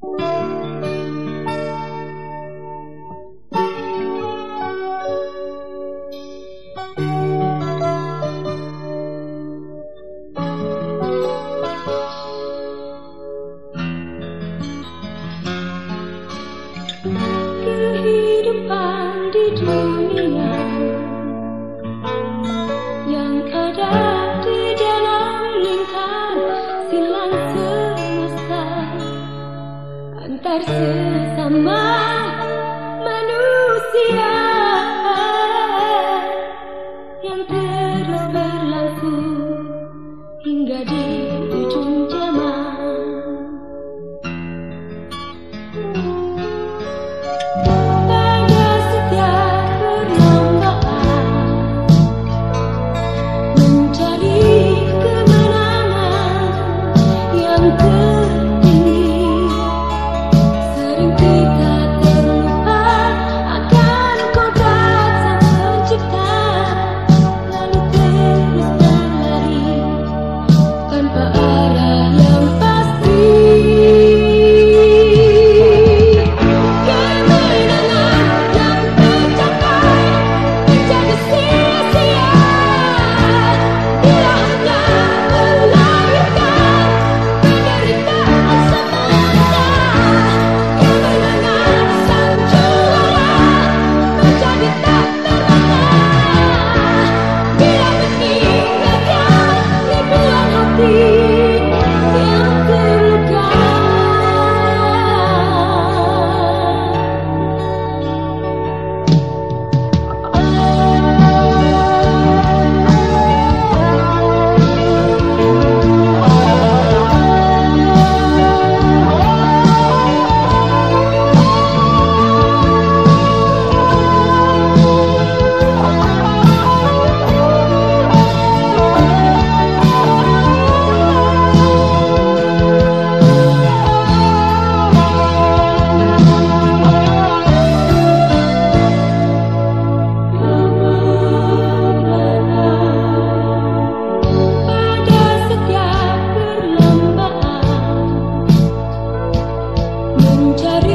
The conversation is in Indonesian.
Thank you. Antar manusia yang terus berlangsung hingga di Cari